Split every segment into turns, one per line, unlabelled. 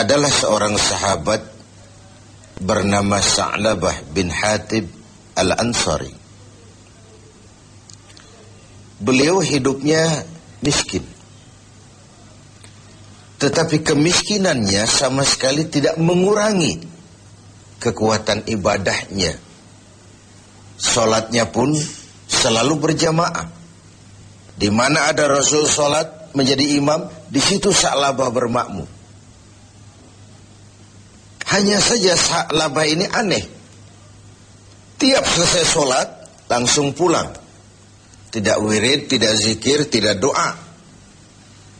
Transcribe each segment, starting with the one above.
adalah seorang sahabat bernama Sa'labah bin Hatib Al-Ansari. Beliau hidupnya miskin. Tetapi kemiskinannya sama sekali tidak mengurangi kekuatan ibadahnya. Solatnya pun selalu berjamaah. Di mana ada Rasul solat menjadi imam, di situ Sa'labah bermakmum. Hanya saja Sa'labah ini aneh. Tiap selesai solat, langsung pulang. Tidak wirid, tidak zikir, tidak doa.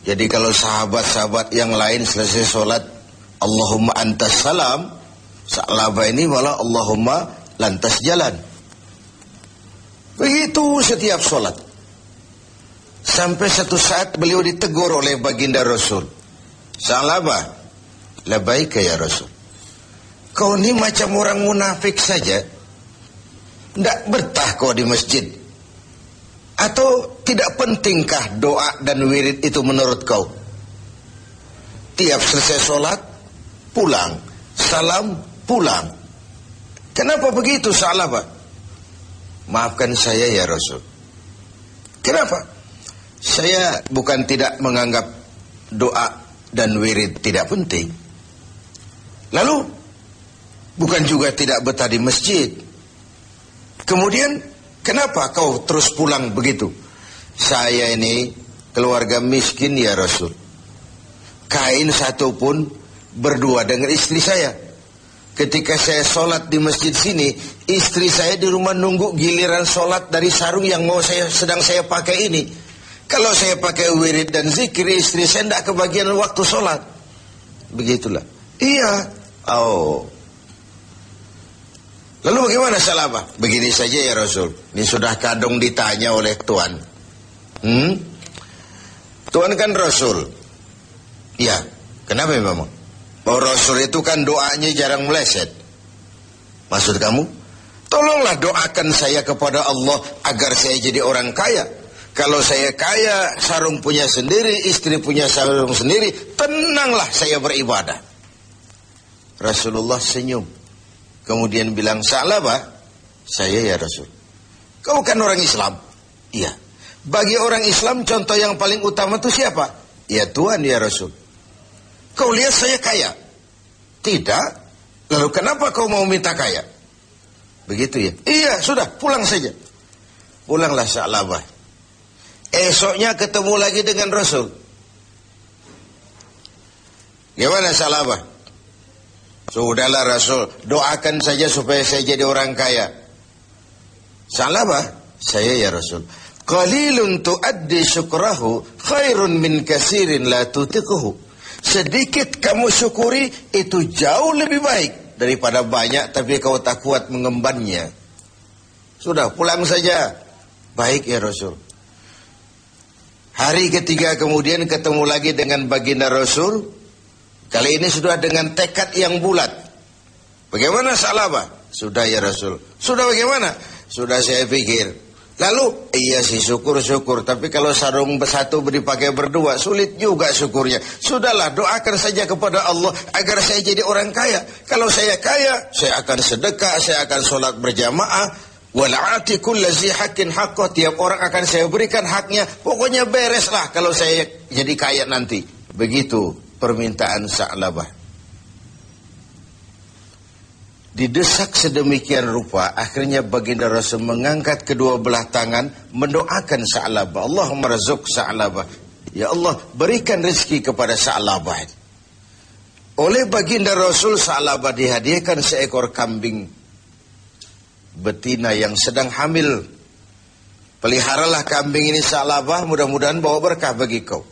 Jadi kalau sahabat-sahabat yang lain selesai sholat Allahumma antas salam Sa'laba ini malah Allahumma lantas jalan Begitu setiap sholat Sampai satu saat beliau ditegur oleh baginda Rasul Sa'laba Labaika ya Rasul Kau ini macam orang munafik saja Tidak betah kau di masjid atau tidak pentingkah doa dan wirid itu menurut kau? Tiap selesai sholat, pulang. Salam, pulang. Kenapa begitu salah pak? Maafkan saya ya Rasul. Kenapa? Saya bukan tidak menganggap doa dan wirid tidak penting. Lalu, bukan juga tidak betah di masjid. Kemudian Kenapa kau terus pulang begitu? Saya ini keluarga miskin ya Rasul. Kain satu pun berdua dengan istri saya. Ketika saya sholat di masjid sini, istri saya di rumah nunggu giliran sholat dari sarung yang mau saya sedang saya pakai ini. Kalau saya pakai wirid dan zikir, istri saya tidak kebagian waktu sholat. Begitulah. Iya. Oh, Lalu bagaimana salah apa? Begini saja ya Rasul. Ini sudah kadung ditanya oleh Tuhan. Hmm? Tuhan kan Rasul. Ya, kenapa memang? Bahwa Rasul itu kan doanya jarang meleset. Maksud kamu? Tolonglah doakan saya kepada Allah agar saya jadi orang kaya. Kalau saya kaya, sarung punya sendiri, istri punya sarung sendiri, tenanglah saya beribadah. Rasulullah senyum. Kemudian bilang, Sa'labah, saya ya Rasul. Kau kan orang Islam? Iya. Bagi orang Islam contoh yang paling utama itu siapa? Ya Tuhan ya Rasul. Kau lihat saya kaya? Tidak. Lalu kenapa kau mau minta kaya? Begitu ya? Iya, sudah, pulang saja. Pulanglah Sa'labah. Esoknya ketemu lagi dengan Rasul. Gimana Sa'labah? Sudahlah Rasul, doakan saja supaya saya jadi orang kaya. Salah bah? Saya ya Rasul. Qalilun tuaddi syukrahu khairun min kasirin la tutiquhu. Sedikit kamu syukuri itu jauh lebih baik daripada banyak tapi kau tak kuat mengembannya. Sudah pulang saja. Baik ya Rasul. Hari ketiga kemudian ketemu lagi dengan baginda Rasul. Kali ini sudah dengan tekad yang bulat. Bagaimana Salabah? Sudah ya Rasul. Sudah bagaimana? Sudah saya pikir. Lalu, iya sih syukur-syukur. Tapi kalau sarung satu dipakai berdua, sulit juga syukurnya. Sudahlah, doakan saja kepada Allah agar saya jadi orang kaya. Kalau saya kaya, saya akan sedekah, saya akan sholat berjamaah. Wal'ati kullazi hakin haqqah. Tiap orang akan saya berikan haknya. Pokoknya bereslah kalau saya jadi kaya nanti. Begitu permintaan Sa'labah. Didesak sedemikian rupa, akhirnya baginda Rasul mengangkat kedua belah tangan, mendoakan Sa'labah. Allahumma razuk Sa'labah. Ya Allah, berikan rezeki kepada Sa'labah. Oleh baginda Rasul, Sa'labah dihadiahkan seekor kambing betina yang sedang hamil. Peliharalah kambing ini Sa'labah, mudah-mudahan bawa berkah bagi kau.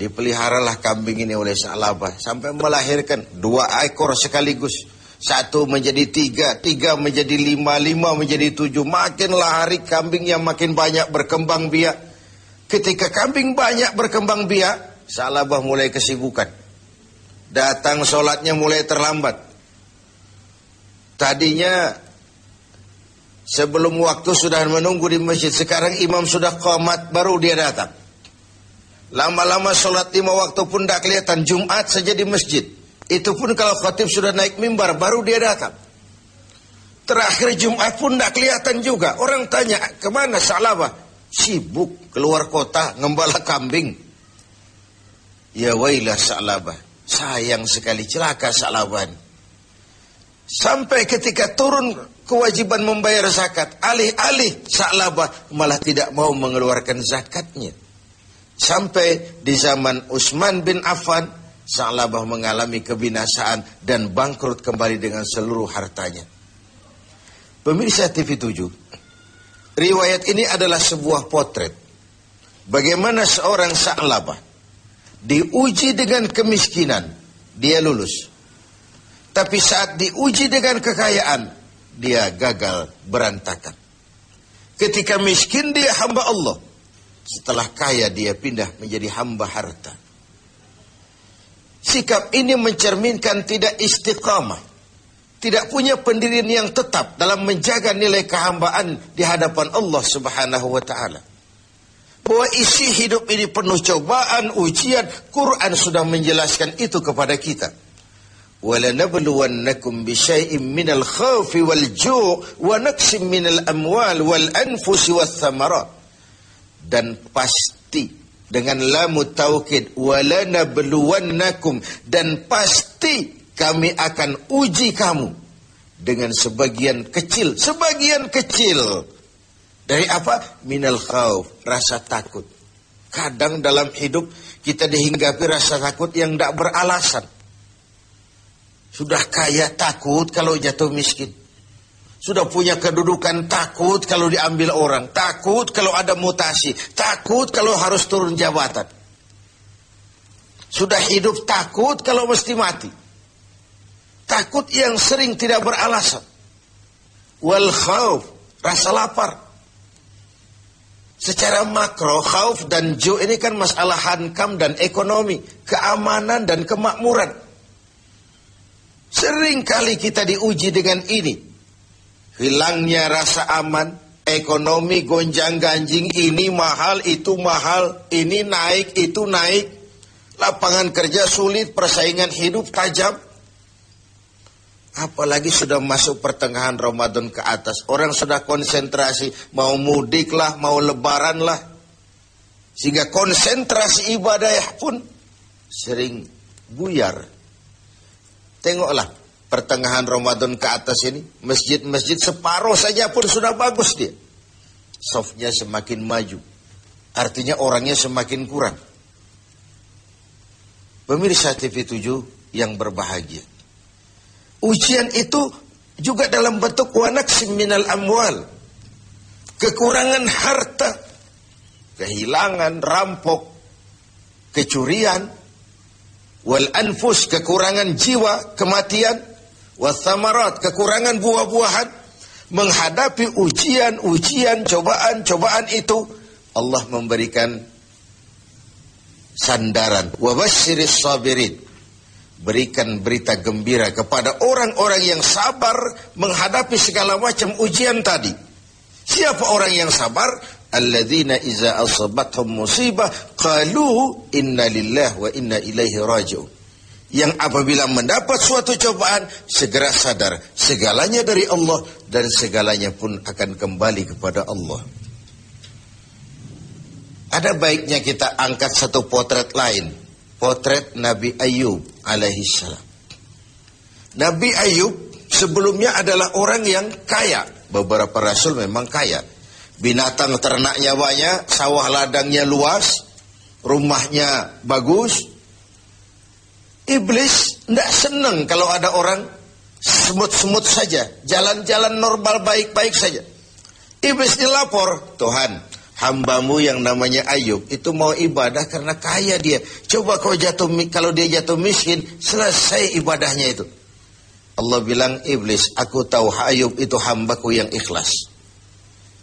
Dipeliharalah kambing ini oleh Sa'labah sampai melahirkan dua ekor sekaligus. Satu menjadi tiga, tiga menjadi lima, lima menjadi tujuh. Makinlah hari yang makin banyak berkembang biak. Ketika kambing banyak berkembang biak, Sa'labah mulai kesibukan. Datang sholatnya mulai terlambat. Tadinya sebelum waktu sudah menunggu di masjid. Sekarang imam sudah komat baru dia datang. Lama-lama sholat lima waktu pun tidak kelihatan. Jumat saja di masjid. Itu pun kalau khatib sudah naik mimbar, baru dia datang. Terakhir Jumat pun tidak kelihatan juga. Orang tanya, ke mana Sa'labah? Sibuk keluar kota, ngembala kambing. Ya wailah Sa'labah. Sayang sekali celaka Sa'labah. Sampai ketika turun kewajiban membayar zakat. Alih-alih Sa'labah malah tidak mau mengeluarkan zakatnya. Sampai di zaman Utsman bin Affan, Sa'labah mengalami kebinasaan dan bangkrut kembali dengan seluruh hartanya. Pemirsa TV 7, riwayat ini adalah sebuah potret. Bagaimana seorang Sa'labah diuji dengan kemiskinan, dia lulus. Tapi saat diuji dengan kekayaan, dia gagal berantakan. Ketika miskin dia hamba Allah. Setelah kaya dia pindah menjadi hamba harta. Sikap ini mencerminkan tidak istiqamah. Tidak punya pendirian yang tetap dalam menjaga nilai kehambaan di hadapan Allah subhanahu wa ta'ala. Bahwa isi hidup ini penuh cobaan, ujian. Quran sudah menjelaskan itu kepada kita. وَلَنَبْلُوَنَّكُمْ بِشَيْءٍ مِنَ الْخَوْفِ وَالْجُوءِ وَنَقْسٍ مِنَ الْأَمْوَالِ وَالْأَنْفُسِ وَالثَّمَرَاتِ dan pasti dengan lamu taukid walanabluwannakum dan pasti kami akan uji kamu dengan sebagian kecil sebagian kecil. Dari apa? Minal khauf rasa takut. Kadang dalam hidup kita dihinggapi rasa takut yang tidak beralasan. Sudah kaya takut kalau jatuh miskin sudah punya kedudukan takut kalau diambil orang, takut kalau ada mutasi, takut kalau harus turun jabatan. Sudah hidup takut kalau mesti mati. Takut yang sering tidak beralasan. Wal khauf, rasa lapar. Secara makro, khauf dan ju ini kan masalah hankam dan ekonomi, keamanan dan kemakmuran. Sering kali kita diuji dengan ini hilangnya rasa aman, ekonomi gonjang ganjing, ini mahal, itu mahal, ini naik, itu naik, lapangan kerja sulit, persaingan hidup tajam. Apalagi sudah masuk pertengahan Ramadan ke atas. Orang sudah konsentrasi, mau mudik lah, mau lebaran lah. Sehingga konsentrasi ibadah pun sering buyar. Tengoklah, pertengahan Ramadan ke atas ini, masjid-masjid separuh saja pun sudah bagus dia. Softnya semakin maju. Artinya orangnya semakin kurang. Pemirsa TV 7 yang berbahagia. Ujian itu juga dalam bentuk wanak minal amwal. Kekurangan harta, kehilangan, rampok, kecurian, wal anfus, kekurangan jiwa, kematian, wasamarat, kekurangan buah-buahan, menghadapi ujian-ujian, cobaan-cobaan itu, Allah memberikan sandaran. Wabashiris sabirin. Berikan berita gembira kepada orang-orang yang sabar menghadapi segala macam ujian tadi. Siapa orang yang sabar? Alladzina iza asabathum musibah qalu inna lillahi wa inna ilaihi raji'un yang apabila mendapat suatu cobaan segera sadar segalanya dari Allah dan segalanya pun akan kembali kepada Allah. Ada baiknya kita angkat satu potret lain, potret Nabi Ayub alaihi salam. Nabi Ayub sebelumnya adalah orang yang kaya. Beberapa rasul memang kaya. Binatang ternaknya banyak, sawah ladangnya luas, rumahnya bagus, Iblis tidak senang kalau ada orang semut-semut saja, jalan-jalan normal baik-baik saja. Iblis dilapor, Tuhan, hambamu yang namanya Ayub itu mau ibadah karena kaya dia. Coba kau jatuh kalau dia jatuh miskin, selesai ibadahnya itu. Allah bilang, Iblis, aku tahu Ayub itu hambaku yang ikhlas.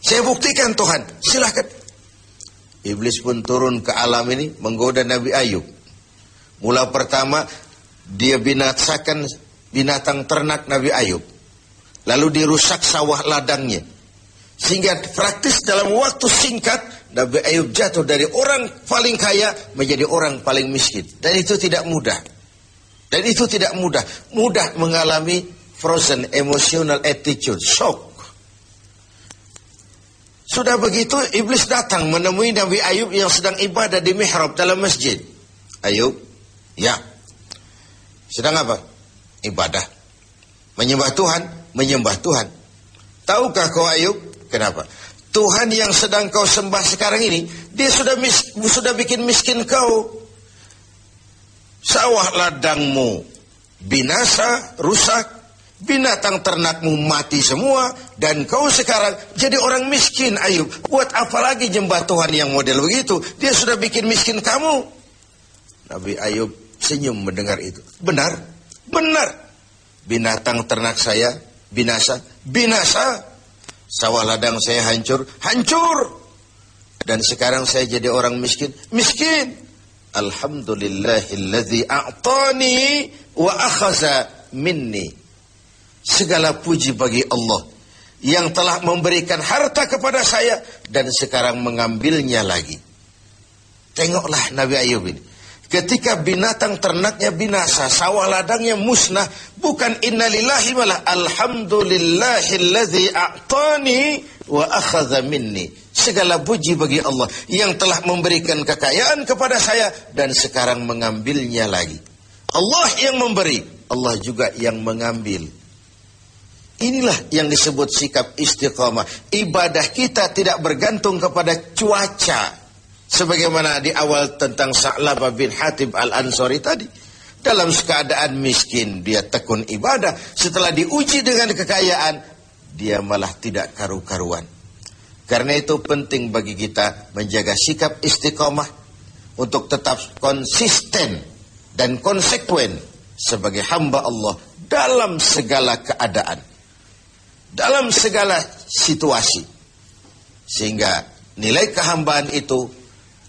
Saya buktikan Tuhan, silahkan. Iblis pun turun ke alam ini menggoda Nabi Ayub. Mula pertama dia binasakan binatang ternak Nabi Ayub. Lalu dirusak sawah ladangnya. Sehingga praktis dalam waktu singkat Nabi Ayub jatuh dari orang paling kaya menjadi orang paling miskin. Dan itu tidak mudah. Dan itu tidak mudah. Mudah mengalami frozen emotional attitude, shock. Sudah begitu iblis datang menemui Nabi Ayub yang sedang ibadah di mihrab dalam masjid. Ayub, ya. Sedang apa? Ibadah. Menyembah Tuhan, menyembah Tuhan. Tahukah kau Ayub? Kenapa? Tuhan yang sedang kau sembah sekarang ini, dia sudah mis, sudah bikin miskin kau. Sawah ladangmu binasa, rusak, Binatang ternakmu mati semua dan kau sekarang jadi orang miskin Ayub. Buat apa lagi jembah Tuhan yang model begitu? Dia sudah bikin miskin kamu. Nabi Ayub senyum mendengar itu. Benar, benar. Binatang ternak saya binasa, binasa. Sawah ladang saya hancur, hancur. Dan sekarang saya jadi orang miskin, miskin. Alhamdulillahilladzi a'tani wa akhaza minni. Segala puji bagi Allah yang telah memberikan harta kepada saya dan sekarang mengambilnya lagi. Tengoklah Nabi Ayub ini. Ketika binatang ternaknya binasa, sawah ladangnya musnah, bukan innalillahi malah alhamdulillahilladzi a'tani wa akhadha minni. Segala puji bagi Allah yang telah memberikan kekayaan kepada saya dan sekarang mengambilnya lagi. Allah yang memberi, Allah juga yang mengambil. Inilah yang disebut sikap istiqamah. Ibadah kita tidak bergantung kepada cuaca. Sebagaimana di awal tentang Sa'labah bin Hatib al-Ansari tadi. Dalam keadaan miskin, dia tekun ibadah. Setelah diuji dengan kekayaan, dia malah tidak karu-karuan. Karena itu penting bagi kita menjaga sikap istiqamah untuk tetap konsisten dan konsekuen sebagai hamba Allah dalam segala keadaan dalam segala situasi. Sehingga nilai kehambaan itu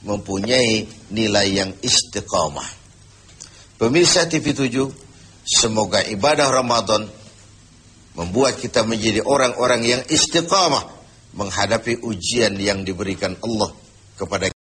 mempunyai nilai yang istiqamah. Pemirsa TV 7, semoga ibadah Ramadan membuat kita menjadi orang-orang yang istiqamah menghadapi ujian yang diberikan Allah kepada